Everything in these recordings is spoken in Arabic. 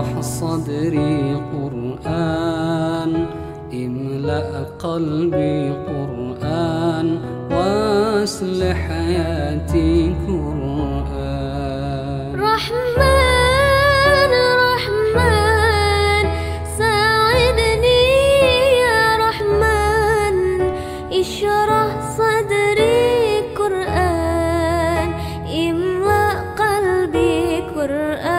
اشرح صدري قرآن. املأ قلبي قرآن وأصلح حياتي قرآن. رحمن رحمن ساعدني يا رحمن. اشرح صدري قرآن املأ قلبي قرآن.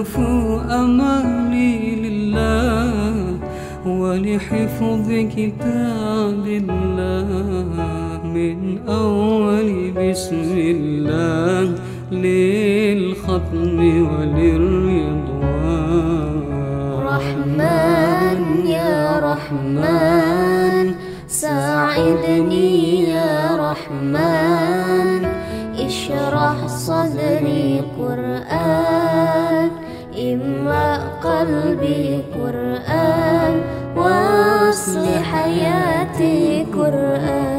يهفو أمالي لله ولحفظ كتاب الله من أول بسم الله للختم وللرضوان. رحمن يا رحمن ساعدني يا رحمن اشرح صدري قرآن. املأ قلبي قرآن واصل حياتي قرآن.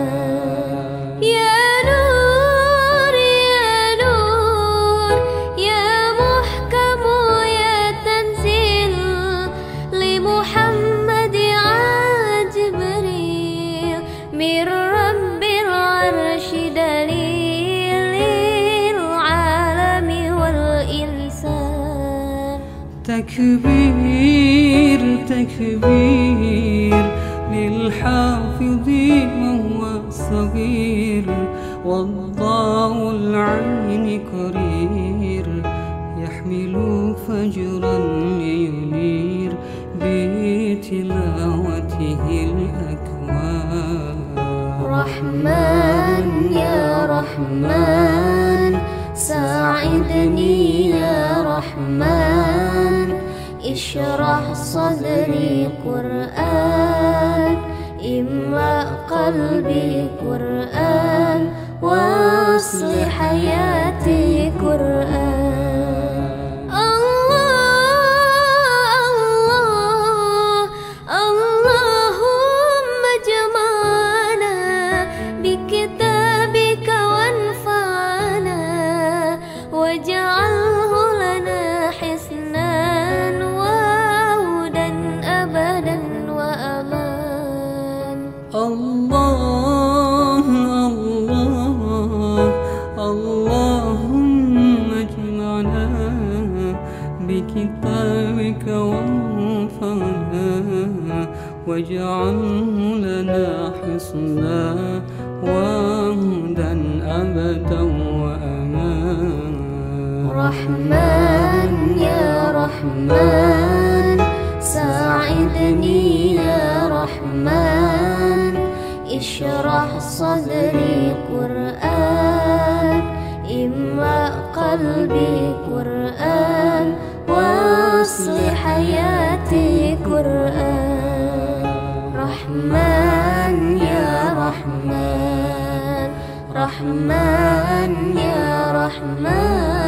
تكبير تكبير للحافظ وهو صغير. والضاء العين كرير يحمل فجرا لينير بتلاوته الأكوان. رحمن يا رحمن ساعدني يا رحمن. إشرح صدري قرآن املأ قلبي قرآن واصل حياتي وانفعنا واجعله لنا حصنا وهدى أبدا وأمان رحمن يا رحمن ساعدني يا رحمن. اشرح صدري قرآن املأ قلبي قرآن. رحمن يا رحمن.